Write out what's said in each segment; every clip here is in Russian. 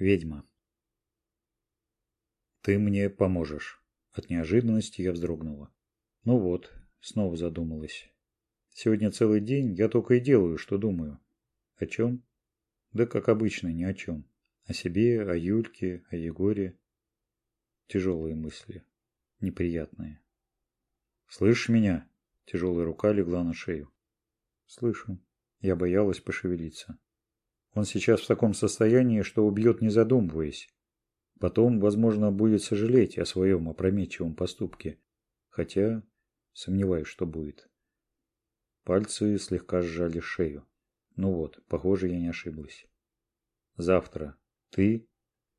ведьма. Ты мне поможешь. От неожиданности я вздрогнула. Ну вот снова задумалась. Сегодня целый день я только и делаю что думаю. О чем? Да как обычно ни о чем. О себе о юльке о егоре. Тяжелые мысли. Неприятные. Слышишь меня? Тяжелая рука легла на шею. Слышу. Я боялась пошевелиться. Он сейчас в таком состоянии, что убьет не задумываясь. Потом, возможно, будет сожалеть о своем опрометчивом поступке. Хотя, сомневаюсь, что будет. Пальцы слегка сжали шею. Ну вот, похоже, я не ошиблась. Завтра ты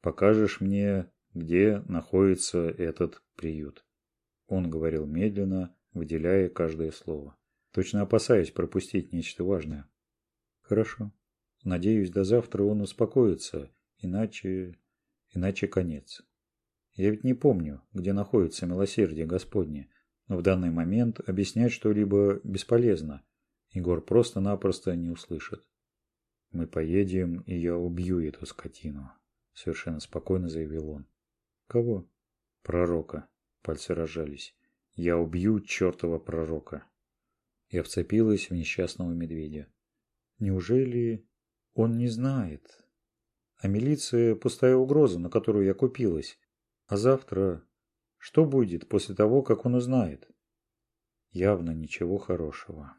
покажешь мне, где находится этот приют. Он говорил медленно, выделяя каждое слово. Точно опасаюсь пропустить нечто важное. Хорошо. Надеюсь, до завтра он успокоится, иначе... иначе конец. Я ведь не помню, где находится милосердие Господне, но в данный момент объяснять что-либо бесполезно. Егор просто-напросто не услышит. «Мы поедем, и я убью эту скотину», — совершенно спокойно заявил он. «Кого?» «Пророка». Пальцы разжались. «Я убью чертова пророка». Я вцепилась в несчастного медведя. «Неужели он не знает. А милиция – пустая угроза, на которую я купилась. А завтра что будет после того, как он узнает? Явно ничего хорошего.